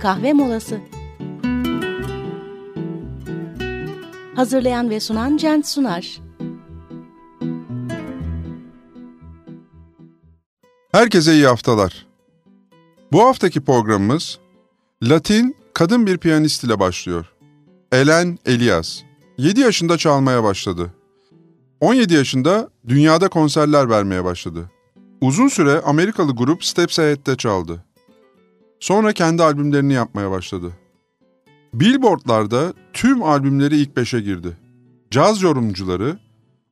kahve molası. Hazırlayan ve sunan Cent Sunar. Herkese iyi haftalar. Bu haftaki programımız Latin kadın bir piyanist ile başlıyor. Ellen Elias. 7 yaşında çalmaya başladı. 17 yaşında dünyada konserler vermeye başladı. Uzun süre Amerikalı grup Steps Ahead'de çaldı. Sonra kendi albümlerini yapmaya başladı. Billboard'larda tüm albümleri ilk beşe girdi. Caz yorumcuları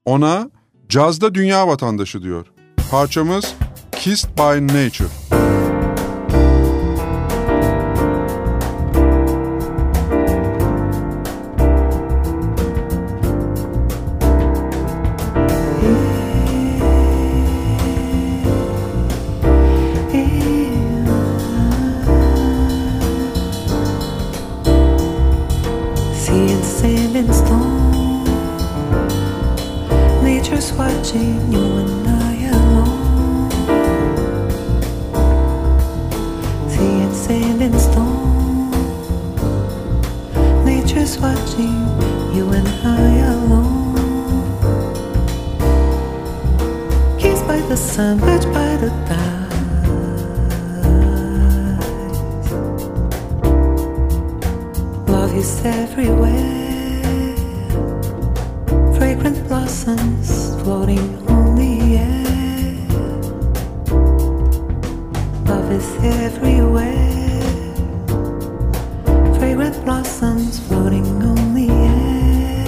ona cazda dünya vatandaşı diyor. Parçamız Kissed by Nature. is everywhere. Fragrant blossoms floating on the air.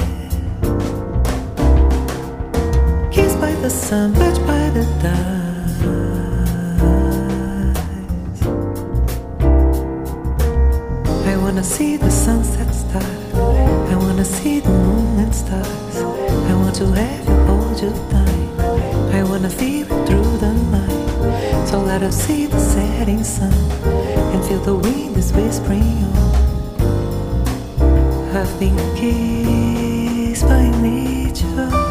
Kissed by the sun, touched by the dust. I wanna see the sunset star. I wanna see the moon and stars. I want to have you hold you time. I wanna feel it through the night. So let us see the setting sun and feel the wind is whispering on. Her been is by nature.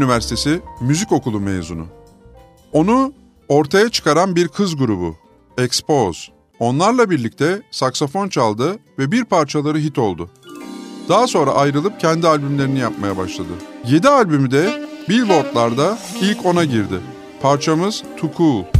Üniversitesi Müzik Okulu mezunu. Onu ortaya çıkaran bir kız grubu, Expose. Onlarla birlikte saksafon çaldı ve bir parçaları hit oldu. Daha sonra ayrılıp kendi albümlerini yapmaya başladı. 7 albümü de Billboard'larda ilk ona girdi. Parçamız Too Cool.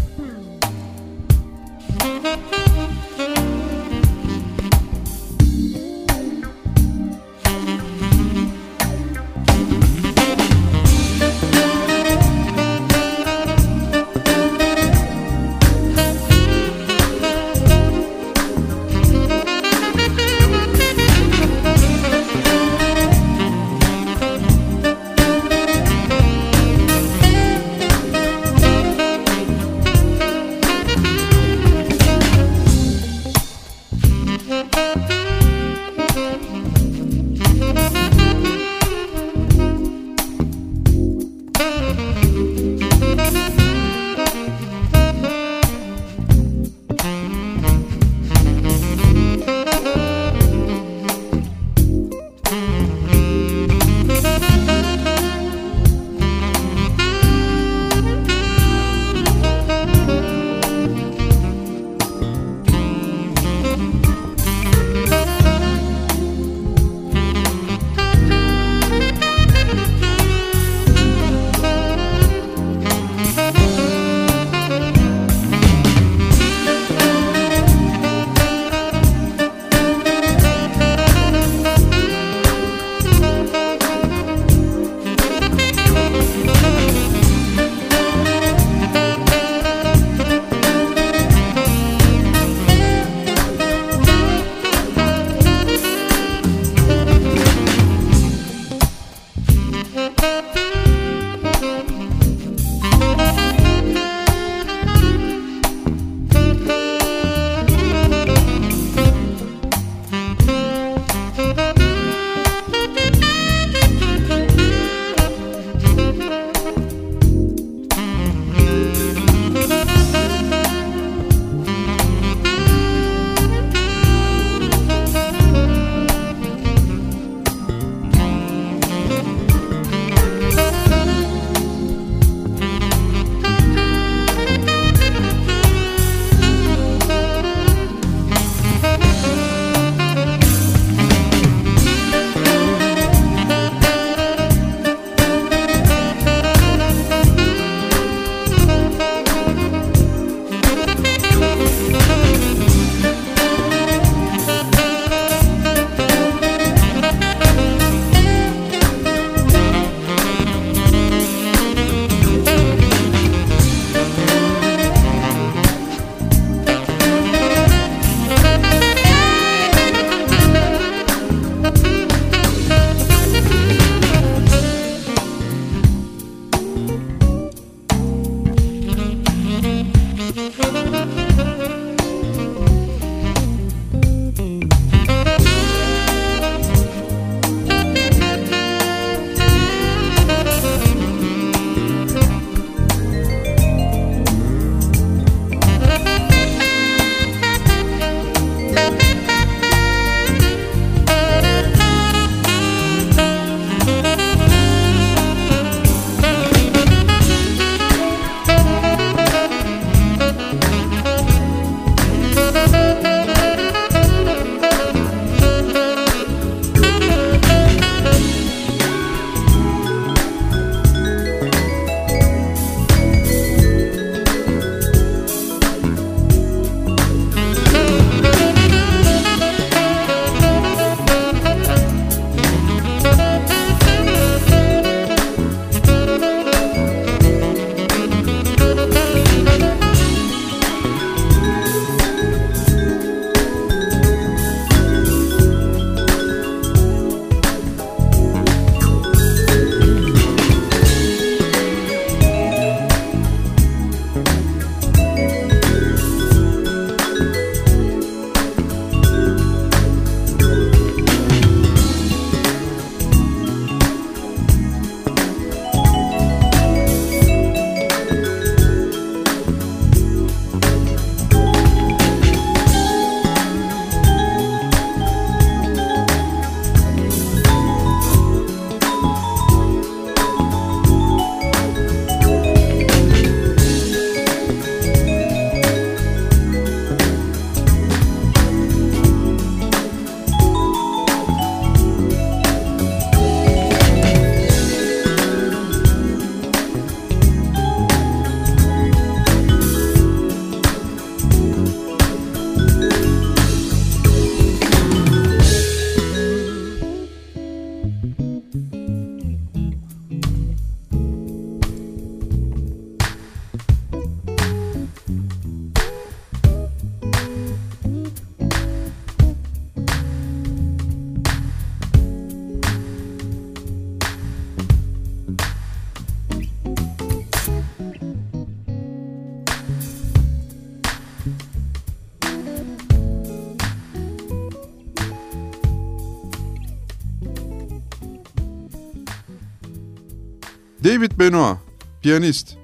David Benoit, piyanist.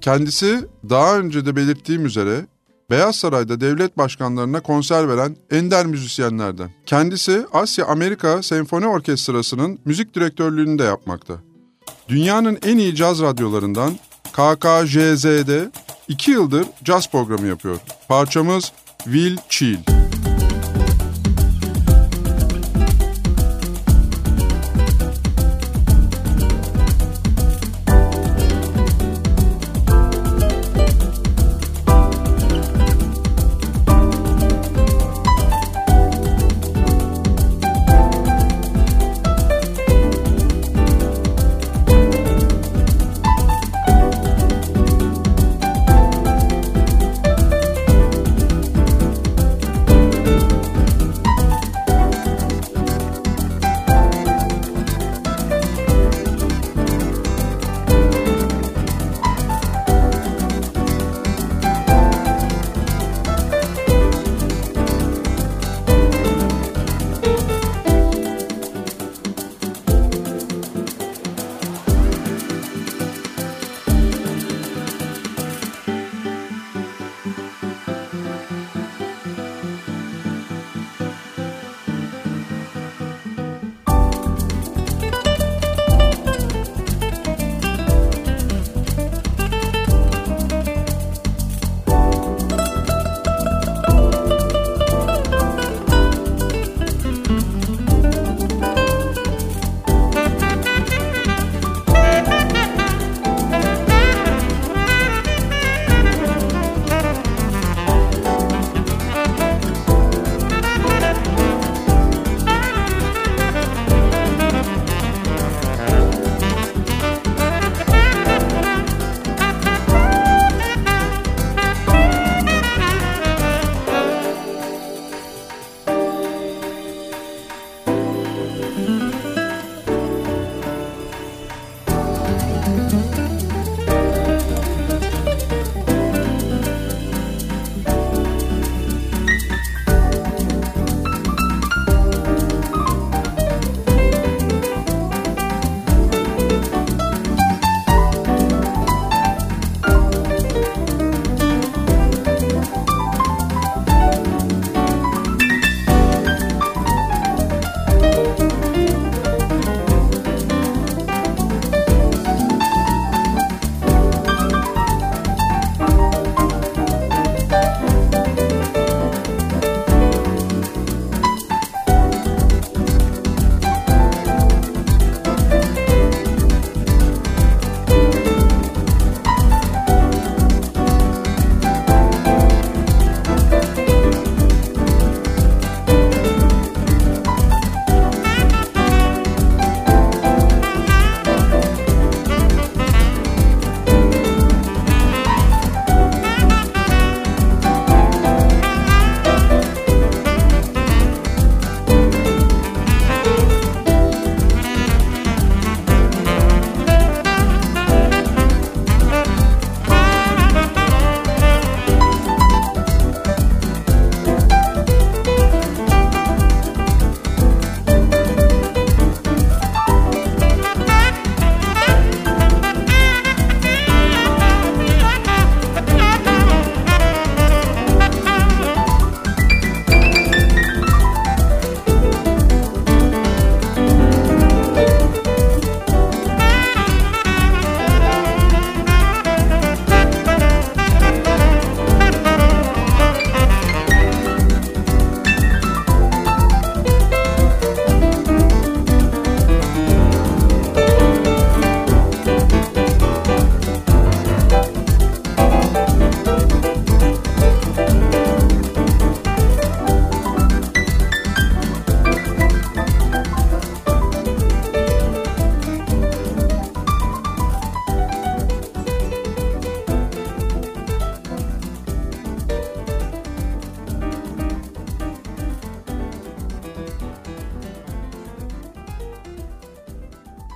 Kendisi daha önce de belirttiğim üzere Beyaz Saray'da devlet başkanlarına konser veren ender müzisyenlerden. Kendisi Asya Amerika Senfoni Orkestrası'nın müzik direktörlüğünü de yapmakta. Dünyanın en iyi caz radyolarından KKJZ'de 2 yıldır caz programı yapıyor. Parçamız Will Chill.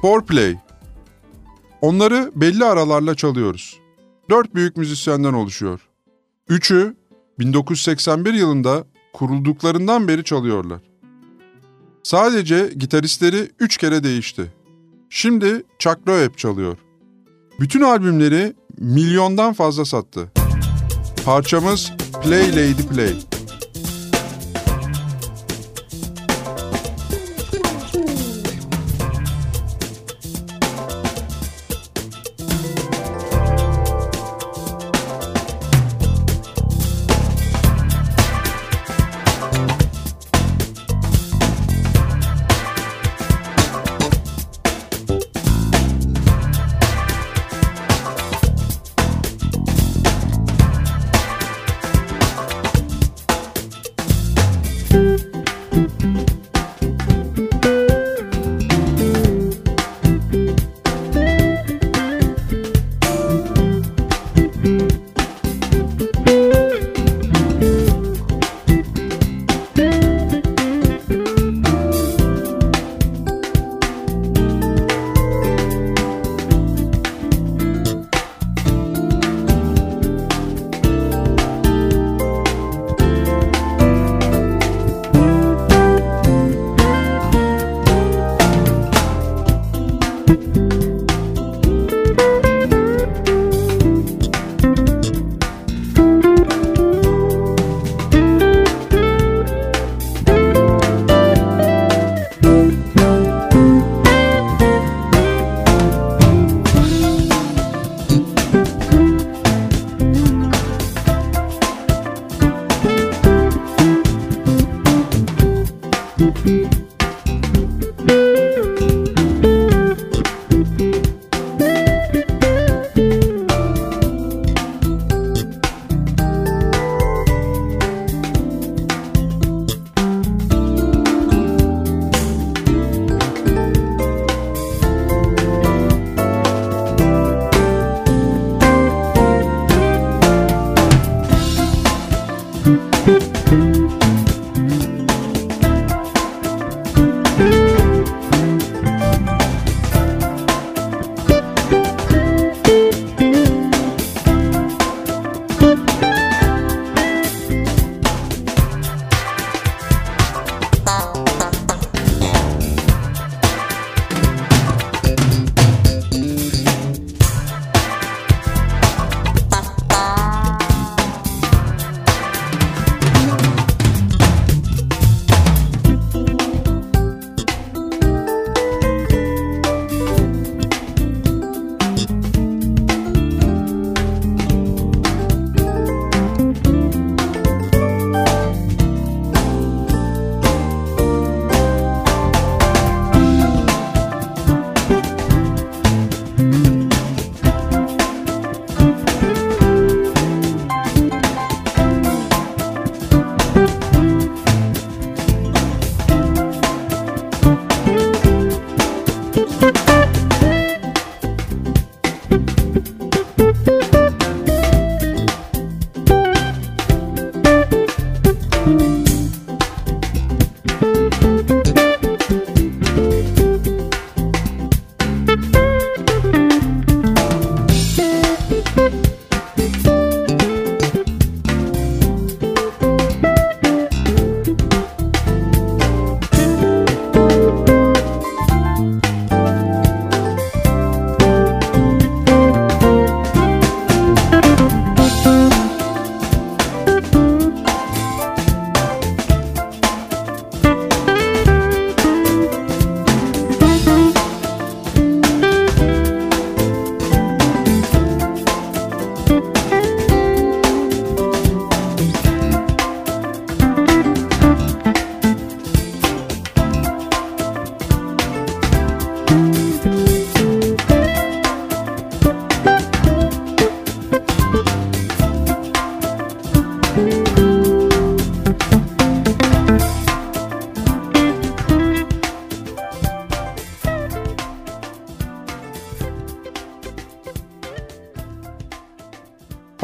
Foreplay. Onları belli aralarla çalıyoruz. Dört büyük müzisyenden oluşuyor. Üçü 1981 yılında kurulduklarından beri çalıyorlar. Sadece gitaristleri üç kere değişti. Şimdi Chuck Loeb çalıyor. Bütün albümleri milyondan fazla sattı. Parçamız Play Lady Play.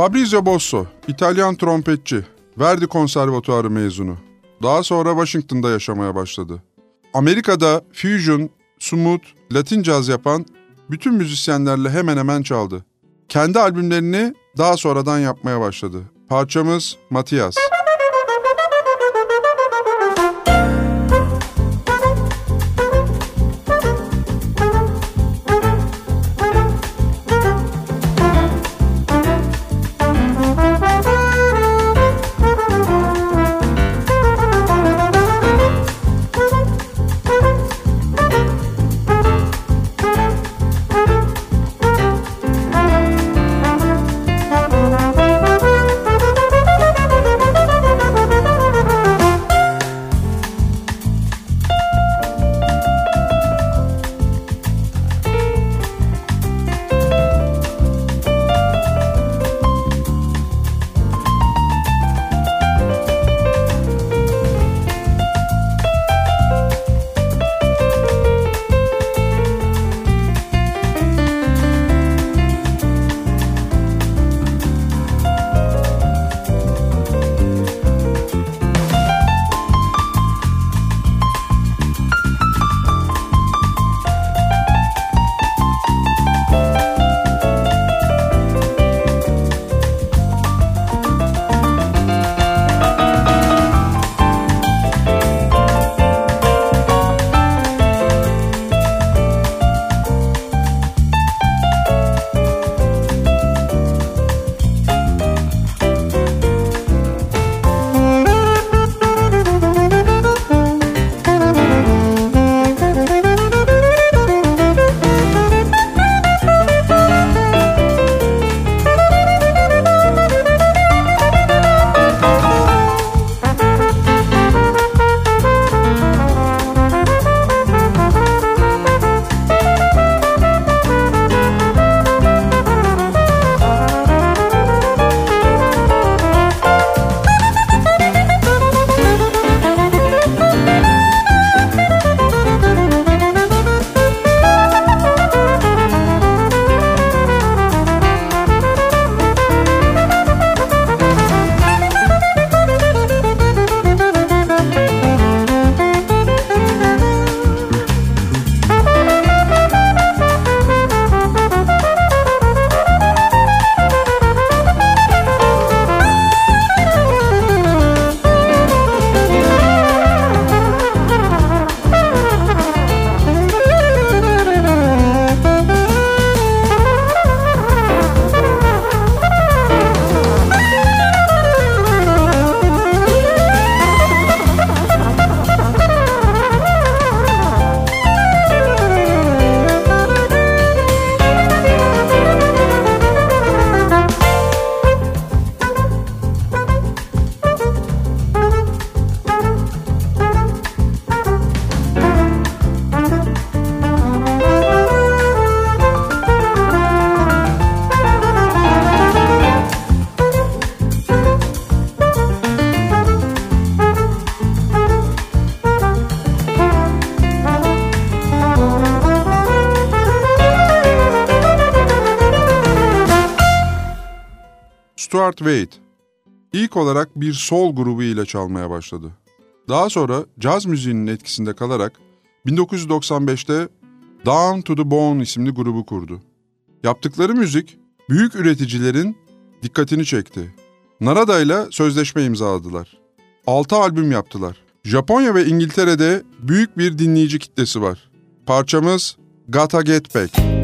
Fabrizio Bosso, İtalyan trompetçi, Verdi Konservatuarı mezunu. Daha sonra Washington'da yaşamaya başladı. Amerika'da fusion, smooth, Latin caz yapan bütün müzisyenlerle hemen hemen çaldı. Kendi albümlerini daha sonradan yapmaya başladı. Parçamız Matias. Stuart Wade ilk olarak bir sol grubu ile çalmaya başladı. Daha sonra caz müziğinin etkisinde kalarak 1995'te Down to the Bone isimli grubu kurdu. Yaptıkları müzik büyük üreticilerin dikkatini çekti. Narada ile sözleşme imzaladılar. 6 albüm yaptılar. Japonya ve İngiltere'de büyük bir dinleyici kitlesi var. Parçamız Gotta Get Back.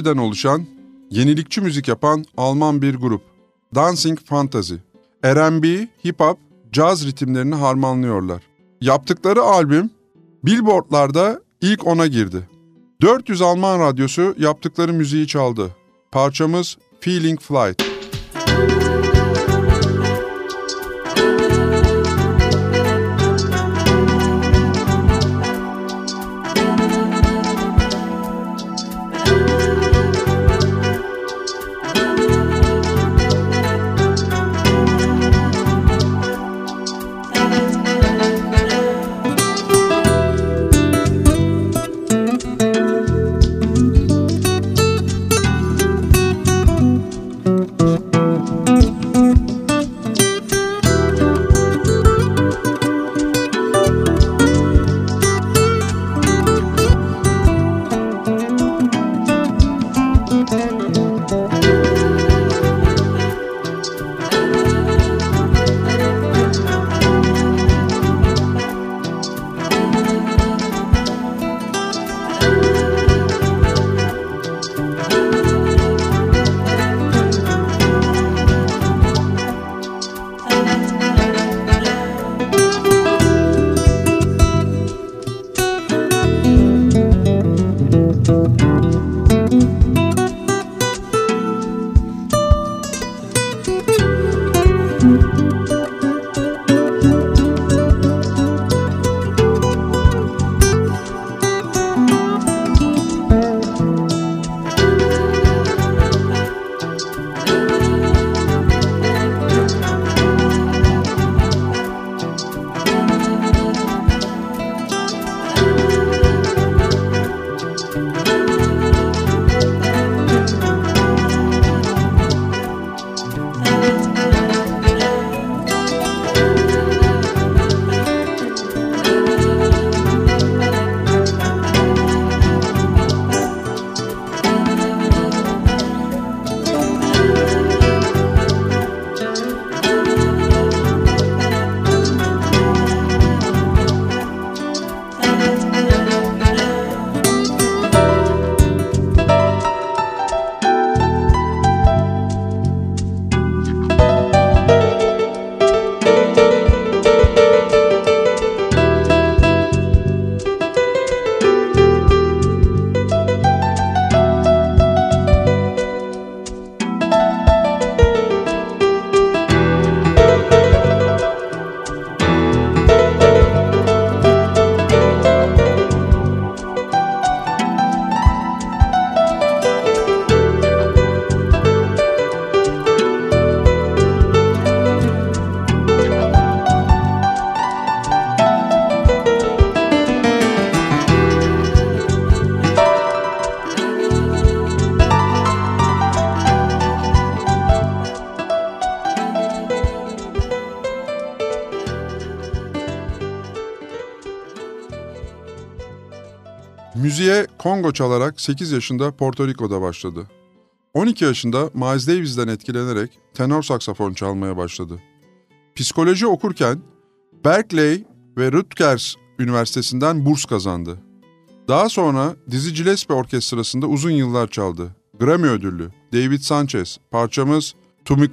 Kişiden oluşan, yenilikçi müzik yapan Alman bir grup. Dancing Fantasy. R&B, hip hop, caz ritimlerini harmanlıyorlar. Yaptıkları albüm Billboard'larda ilk ona girdi. 400 Alman radyosu yaptıkları müziği çaldı. Parçamız Feeling Flight. Müziğe Kongo çalarak 8 yaşında Porto Rico'da başladı. 12 yaşında Miles Davis'den etkilenerek tenor saksafon çalmaya başladı. Psikoloji okurken Berkeley ve Rutgers Üniversitesi'nden burs kazandı. Daha sonra Dizzy Gillespie Orkestrası'nda uzun yıllar çaldı. Grammy ödüllü David Sanchez, parçamız Tu Mi.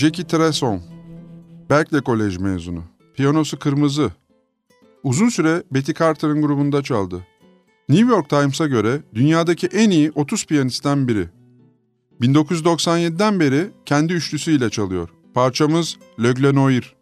Jackie Tresson, Berkeley Kolej mezunu. Piyanosu kırmızı. Uzun süre Betty Carter'ın grubunda çaldı. New York Times'a göre dünyadaki en iyi 30 piyanistten biri. 1997'den beri kendi üçlüsüyle çalıyor. Parçamız Le Glenoir.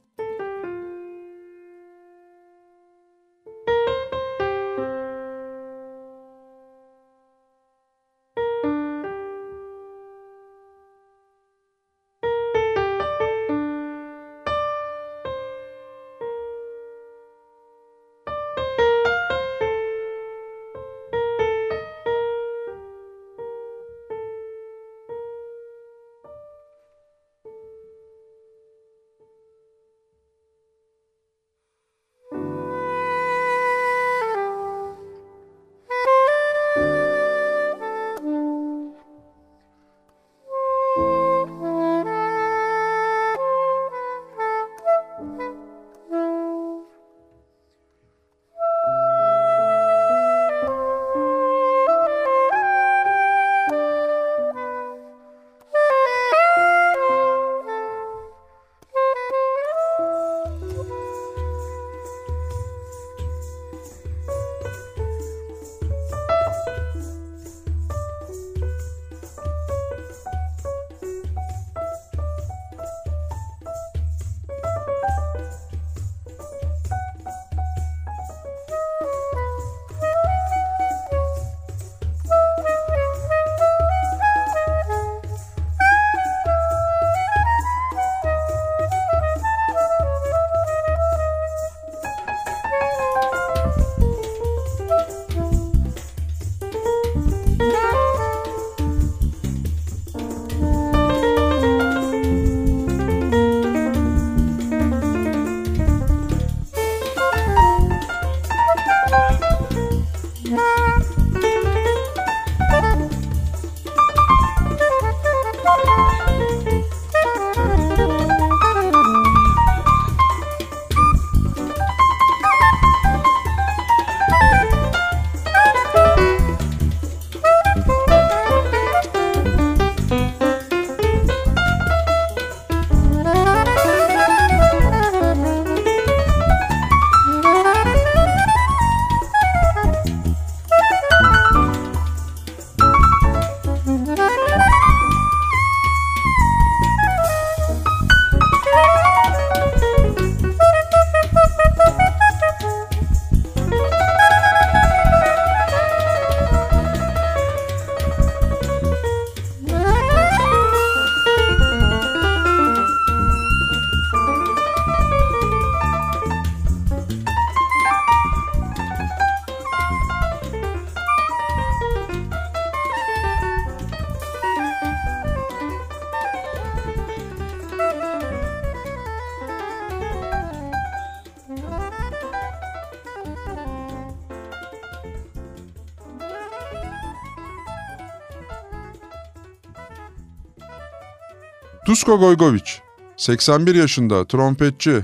Dusko Goygoviç, 81 yaşında, trompetçi.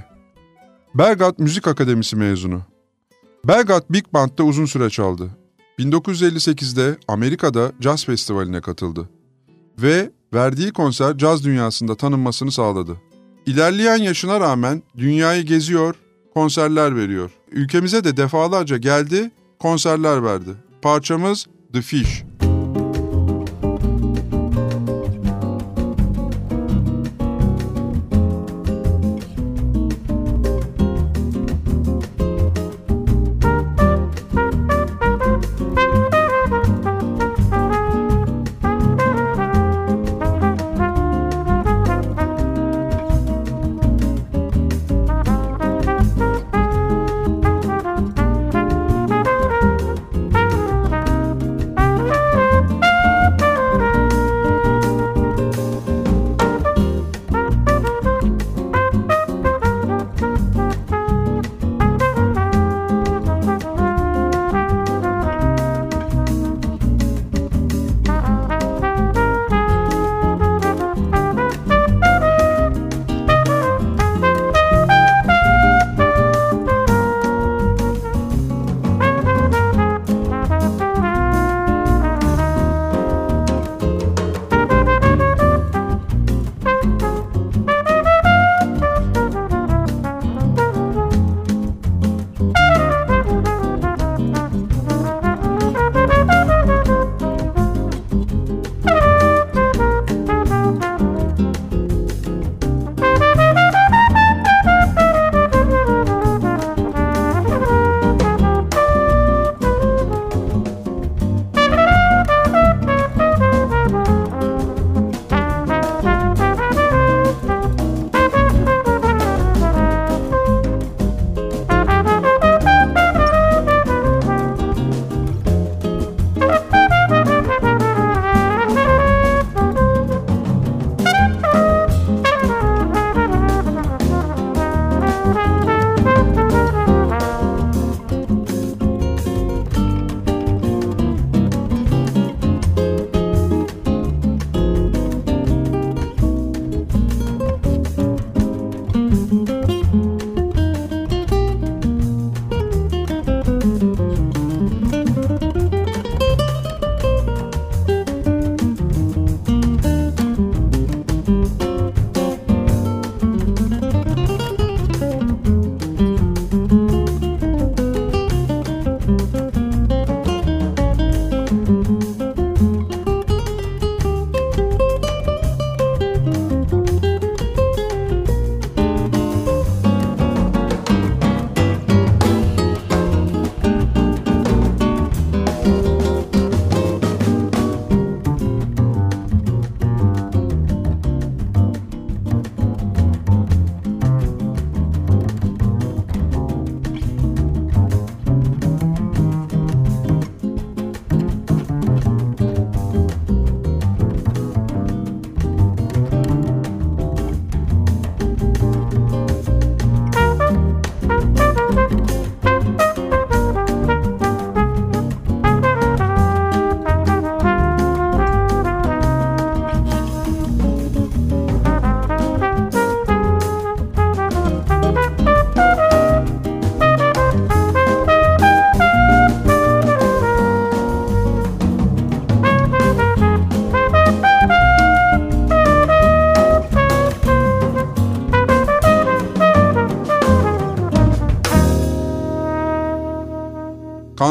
Belgrad Müzik Akademisi mezunu. Belgrad Big Band'da uzun süre çaldı. 1958'de Amerika'da Jazz Festivali'ne katıldı. Ve verdiği konser caz dünyasında tanınmasını sağladı. İlerleyen yaşına rağmen dünyayı geziyor, konserler veriyor. Ülkemize de defalarca geldi, konserler verdi. Parçamız The Fish.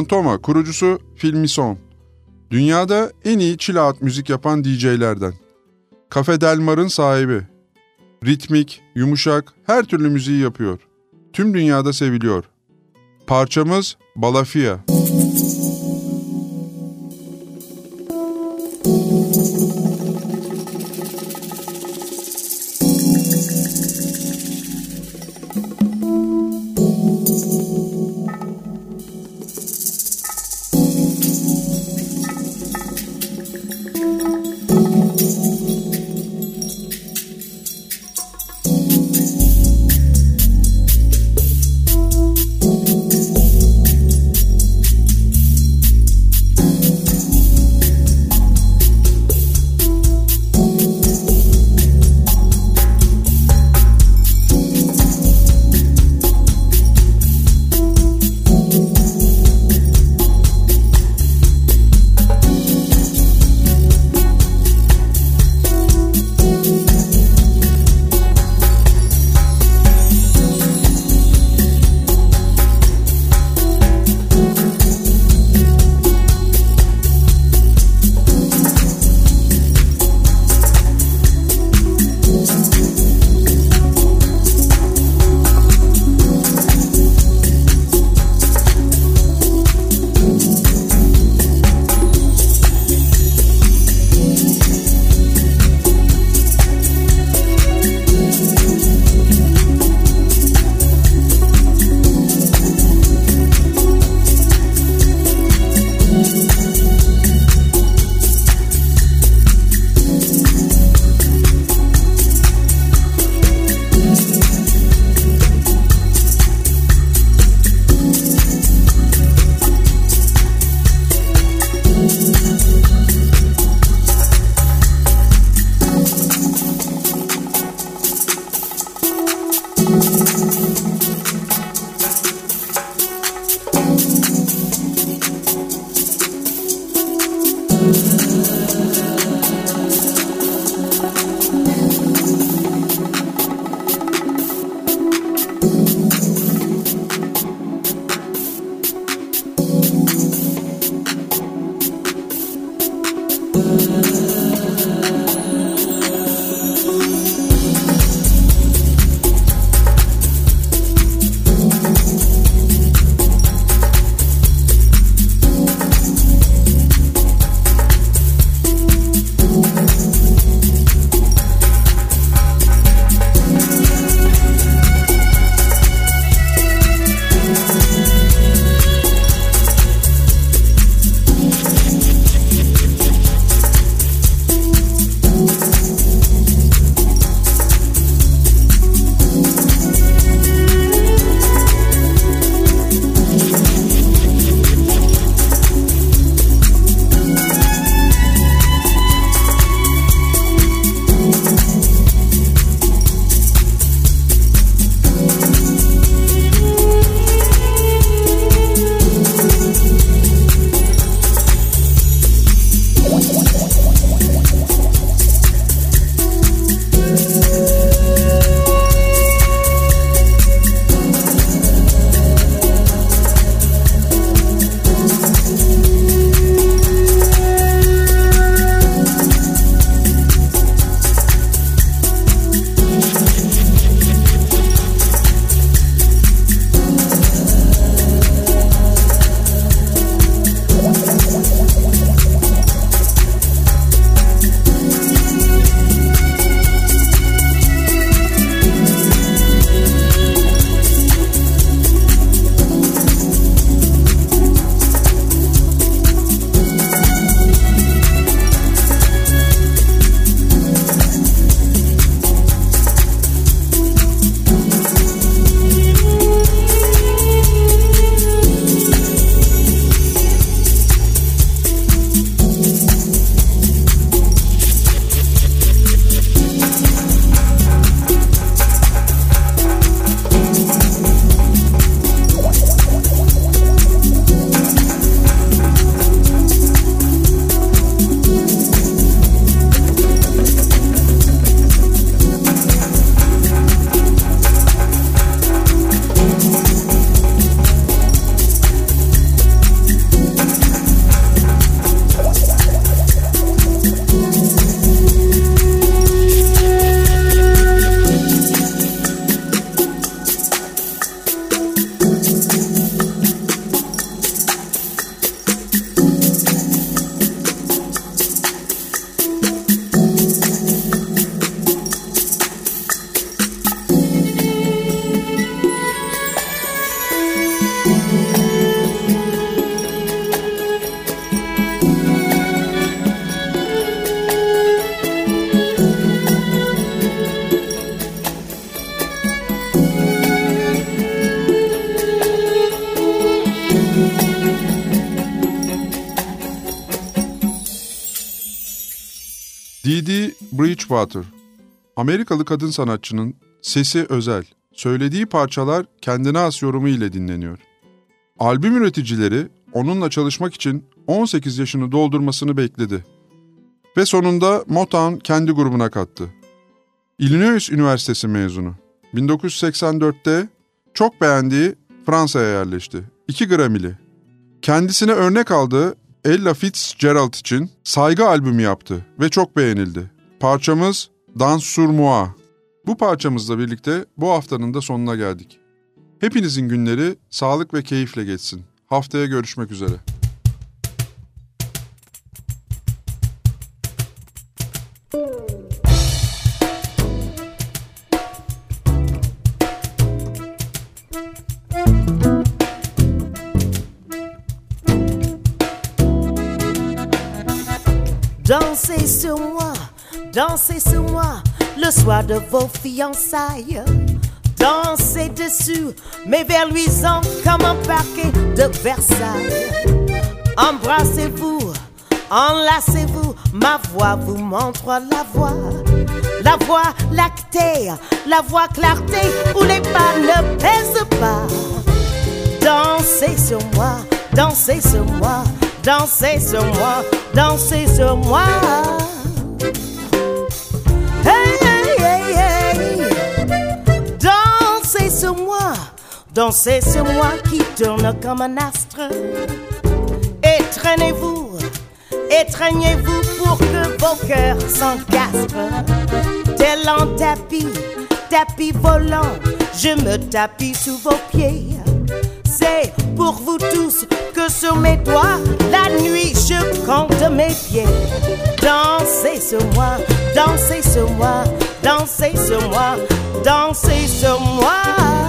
Kantoma kurucusu Phil Mison. Dünyada en iyi chill out müzik yapan DJ'lerden. Cafe Del Mar'ın sahibi. Ritmik, yumuşak, her türlü müziği yapıyor. Tüm dünyada seviliyor. Parçamız Balafia. Dee Bridgewater, Amerikalı kadın sanatçının sesi özel, söylediği parçalar kendine has yorumu ile dinleniyor. Albüm üreticileri onunla çalışmak için 18 yaşını doldurmasını bekledi. Ve sonunda Motown kendi grubuna kattı. Illinois Üniversitesi mezunu. 1984'te çok beğendiği Fransa'ya yerleşti. 2 Grammy'li. Kendisine örnek aldığı Ella Fitzgerald için saygı albümü yaptı ve çok beğenildi. Parçamız Dans sur moi. Bu parçamızla birlikte bu haftanın da sonuna geldik. Hepinizin günleri sağlık ve keyifle geçsin. Haftaya görüşmek üzere. Dansez sur moi le soir de vos fiançailles. Dansez dessus, mes vers luisants comme un parquet de Versailles. Embrassez-vous, enlacez-vous, ma voix vous montre la voix. La voix lactée, la voix clarté où les pas ne pèsent pas. Dansez sur moi, dansez sur moi, dansez sur moi, dansez sur moi. Dansez sur moi qui tourne comme un astre. Étreignez-vous, étreignez-vous pour que vos cœurs s'encastrent. Tel un tapis, tapis volant, je me tapis sous vos pieds. C'est pour vous tous que sur mes doigts, la nuit je compte mes pieds. Dansez sur moi, dansez sur moi, dansez sur moi, dansez sur moi.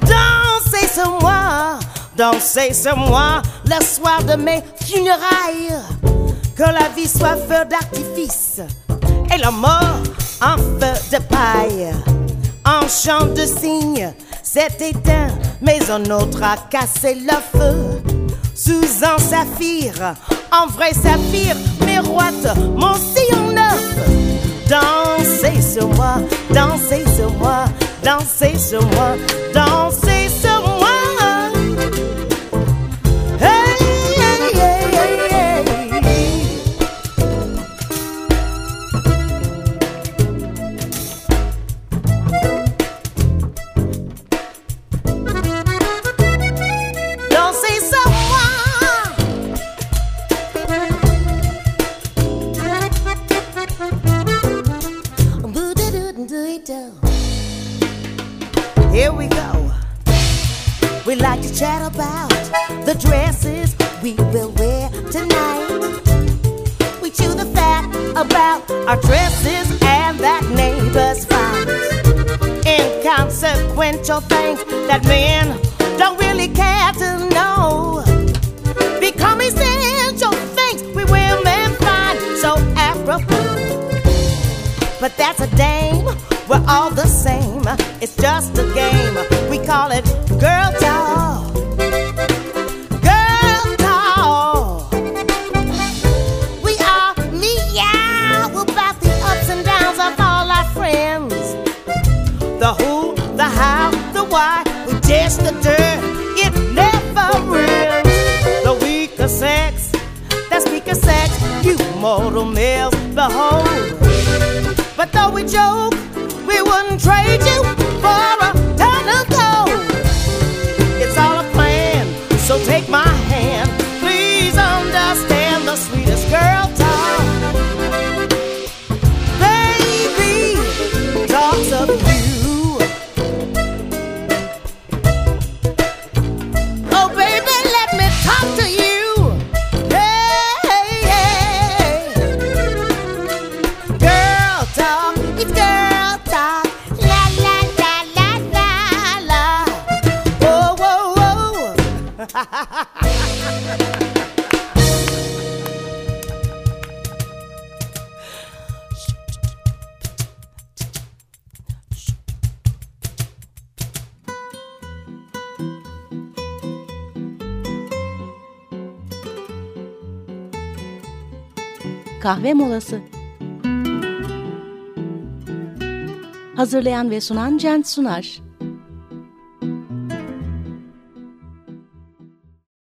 Dansez sur moi, dansez sur moi le soir de mes funérailles. Que la vie soit feu d'artifice et la mort en feu de paille. Un chant de cygne s'est éteint, mais un autre a cassé le feu. Sous un saphir, en vrai saphir, miroite mon sillon neuf. Dansez sur moi, dansez sur moi, dansez sur moi, dansez sur moi. Our dresses and that neighbor's fights inconsequential things that men don't really care to know. Become essential things we women find so apropos. But that's a dame, we're all the same. It's just a game, we call it girl mortal males, behold. But though we joke, we wouldn't trade you for molası. Hazırlayan ve sunan Cent Sunar.